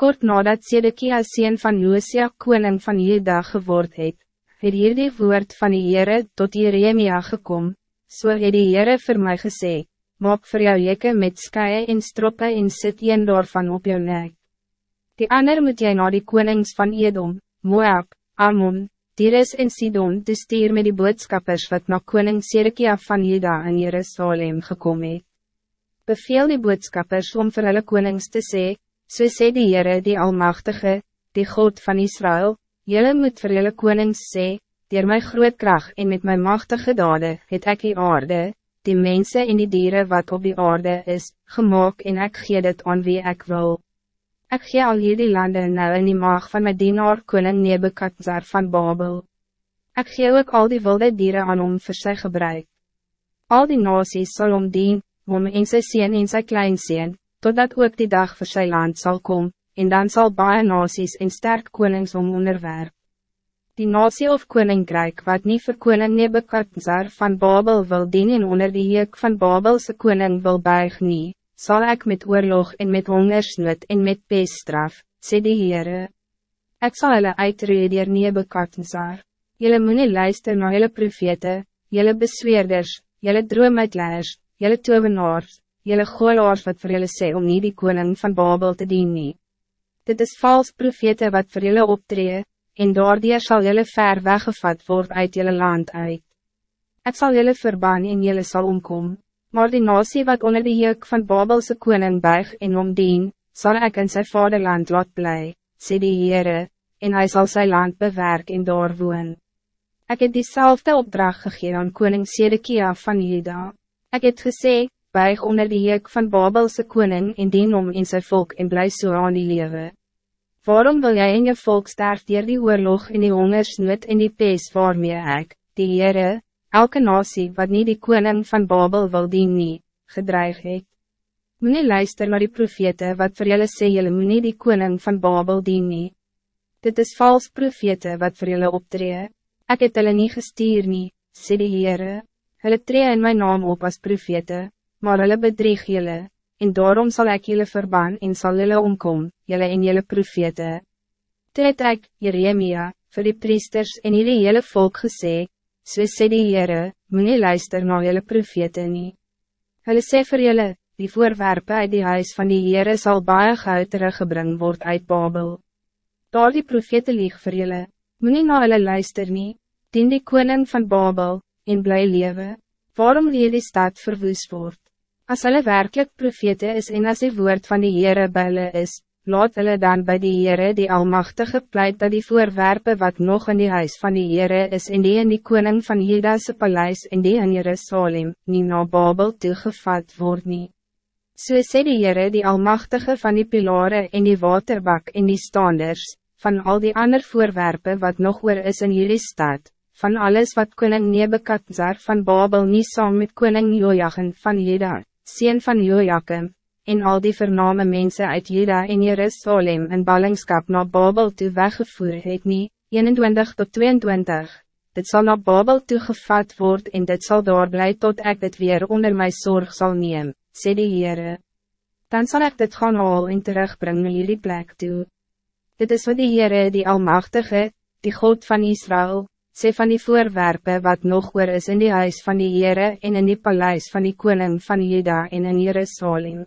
Kort nadat Sedekia sien van Josia koning van Juda geword het, het hier die woord van die Heere tot Jeremia gekom, so het die Heere vir my gesê, maak vir jou jekke met skye en stroppe en sit een daarvan op jou nek. Die ander moet jy na die konings van Edom, Moab, Ammon, Tyrus en Sidon te stuur met die boodskappers wat na koning Sedekia van Juda in Jerusalem gekomen het beveel die boodskappers om vir hulle konings te sê, so sê die Heere die Almachtige, die God van Israël, Jullie moet vir julle konings sê, Door my groot kracht en met my machtige dade, het ek die aarde, die mensen en die dieren wat op die aarde is, gemaakt en ek gee dit aan wie ik wil. Ik gee al hier die landen nou in die maag van my dienaar koning Nebukadnezar van Babel. Ik gee ook al die wilde dieren aan om vir sy gebruik. Al die nasies sal om dien, om en sy sien en sy klein sien, totdat ook die dag voor sy land zal komen, en dan zal baie nasies en sterk konings om onderwerp. Die nasie of koninkrijk wat niet vir koning Nebukadnezar van Babel wil dien en onder die heek van Babelse koning wil buig nie, sal ek met oorlog en met hongersnood en met peestraf, sê die Heere. Ek sal hulle uitree dier Nebukadnezar. Julle moet nie luister na julle profete, julle besweerders, julle droomuitleers, jelle tovenaars, jelle goelaars wat voor jullie sê om niet die koning van Babel te dienen. nie. Dit is vals profete wat voor jullie optree, en daardoor zal jullie ver weggevat worden uit jullie land uit. Het zal jullie verbaan en jullie zal omkom, maar die nasie wat onder de juk van Babelse koning buig en omdien, zal ik in zijn vaderland laat blij, sê die Heere, en hij zal zijn land bewerk en daar woon. Ik heb diezelfde opdracht gegeven aan koning Sedekia van Juda. Ik het gesê, buig onder die heek van Babelse koning en dien om in zijn volk en bly so aan die lewe. Waarom wil jij in je volk sterf dier die oorlog en die hongersnood en die pees waarmee ek, die Heere, elke nasie wat niet die koning van Babel wil dien nie, gedreig het? Moet nie luister naar die profete wat voor jullie sê jullie moet nie die koning van Babel dien nie. Dit is vals profete wat voor jullie optree. Ik het hulle nie gestuur nie, sê die Heere. Hulle tree in mijn naam op als profete, maar hulle bedrieg julle, en daarom zal ik jullie verban en zal julle omkom, julle en julle profete. Toe het ek, Jeremia, vir die priesters en jullie hele volk gesê, so sê die Heere, moet nie luister na julle profete nie. Hulle sê vir julle, die voorwerpen uit die huis van die Heere sal baie gauw teruggebring word uit Babel. Daar die profete lieg vir julle, moet nie na hulle luister nie, dien die koning van Babel, en bly lewe, waarom leer die stad verwoes word? As hulle werkelijk profete is en as die woord van die Heere by hulle is, laat hulle dan bij die Heere die Almachtige pleit dat die voorwerpen wat nog in die huis van die Heere is en die in die koning van Judase paleis en die in Jerusalem, nie na Babel toegevat word nie. So sê die Heere die Almachtige van die pilare en die waterbak en die standers, van al die ander voorwerpen wat nog weer is in jullie stad, van alles wat koning Nebekadzar van Babel niet saam met koning Joachim van Juda, sien van Joachim, en al die vername mensen uit Juda en Jerusalem in ballingskap naar Babel toe weggevoer het nie, 21 tot 22. Dit zal naar Babel toe gevat word en dit zal daar blij tot ik dit weer onder mijn zorg zal neem, sê die Heere. Dan zal ik dit gaan al en terugbrengen naar jullie plek toe. Dit is wat die Heere die Almachtige, die God van Israël, sê van die voorwerpen wat nog oor is in die huis van die Heere en in die paleis van die koning van Juda en in Jerusalem.